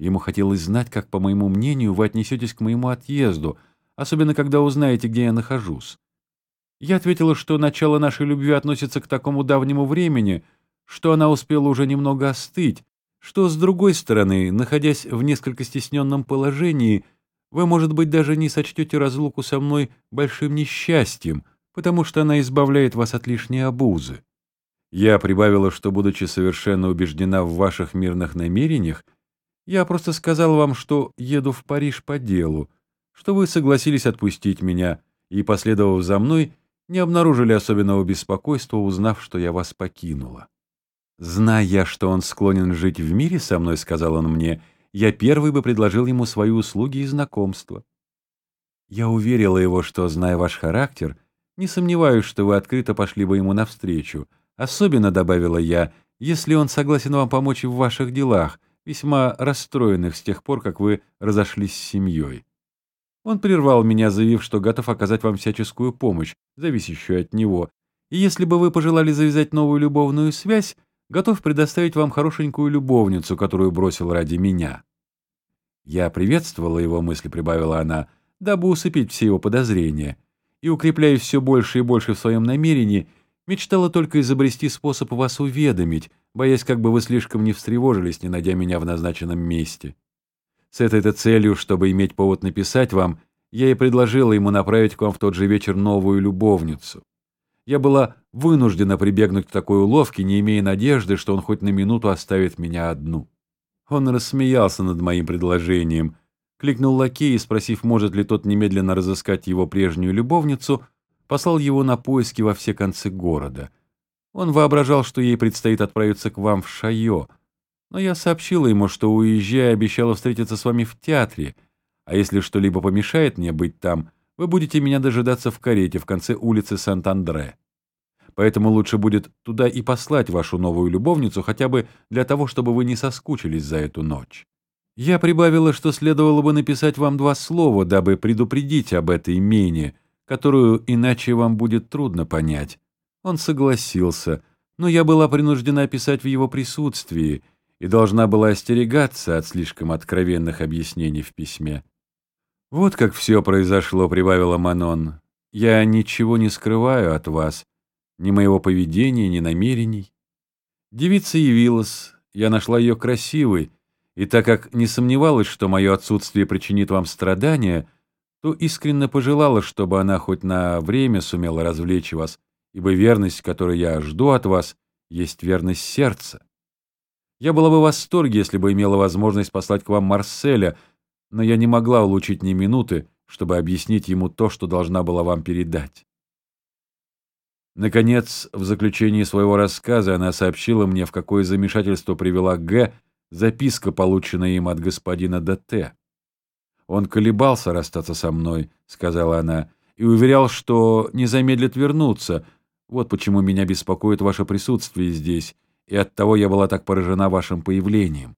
Ему хотелось знать, как, по моему мнению, вы отнесетесь к моему отъезду, особенно когда узнаете, где я нахожусь. Я ответила, что начало нашей любви относится к такому давнему времени, что она успела уже немного остыть, что, с другой стороны, находясь в несколько стесненном положении, вы, может быть, даже не сочтете разлуку со мной большим несчастьем, потому что она избавляет вас от лишней обузы. Я прибавила, что, будучи совершенно убеждена в ваших мирных намерениях, я просто сказала вам, что еду в Париж по делу, что вы согласились отпустить меня и, последовав за мной, не обнаружили особенного беспокойства, узнав, что я вас покинула. «Зная, что он склонен жить в мире со мной, — сказал он мне, — я первый бы предложил ему свои услуги и знакомства. Я уверила его, что, зная ваш характер, не сомневаюсь, что вы открыто пошли бы ему навстречу. Особенно, — добавила я, — если он согласен вам помочь в ваших делах, весьма расстроенных с тех пор, как вы разошлись с семьей. Он прервал меня, заявив, что готов оказать вам всяческую помощь, зависящую от него, и если бы вы пожелали завязать новую любовную связь, готов предоставить вам хорошенькую любовницу, которую бросил ради меня». Я приветствовала его мысли, прибавила она, дабы усыпить все его подозрения, и, укрепляясь все больше и больше в своем намерении, мечтала только изобрести способ вас уведомить, боясь, как бы вы слишком не встревожились, не найдя меня в назначенном месте. С этой-то целью, чтобы иметь повод написать вам, я и предложила ему направить к вам в тот же вечер новую любовницу. Я была вынуждена прибегнуть к такой уловке, не имея надежды, что он хоть на минуту оставит меня одну. Он рассмеялся над моим предложением, кликнул лакей и, спросив, может ли тот немедленно разыскать его прежнюю любовницу, послал его на поиски во все концы города. Он воображал, что ей предстоит отправиться к вам в Шайо, но я сообщила ему, что, уезжая, обещала встретиться с вами в театре, а если что-либо помешает мне быть там, вы будете меня дожидаться в карете в конце улицы Сант-Андре поэтому лучше будет туда и послать вашу новую любовницу хотя бы для того, чтобы вы не соскучились за эту ночь. Я прибавила, что следовало бы написать вам два слова, дабы предупредить об этой мене, которую иначе вам будет трудно понять. Он согласился, но я была принуждена писать в его присутствии и должна была остерегаться от слишком откровенных объяснений в письме. «Вот как все произошло», — прибавила Манон. «Я ничего не скрываю от вас, ни моего поведения, ни намерений. Девица явилась, я нашла ее красивой, и так как не сомневалась, что мое отсутствие причинит вам страдания, то искренне пожелала, чтобы она хоть на время сумела развлечь вас, ибо верность, которую я жду от вас, есть верность сердца. Я была бы в восторге, если бы имела возможность послать к вам Марселя, но я не могла улучить ни минуты, чтобы объяснить ему то, что должна была вам передать. Наконец, в заключении своего рассказа она сообщила мне, в какое замешательство привела Г. записка, полученная им от господина Д.Т. «Он колебался расстаться со мной», — сказала она, «и уверял, что не замедлит вернуться. Вот почему меня беспокоит ваше присутствие здесь, и оттого я была так поражена вашим появлением.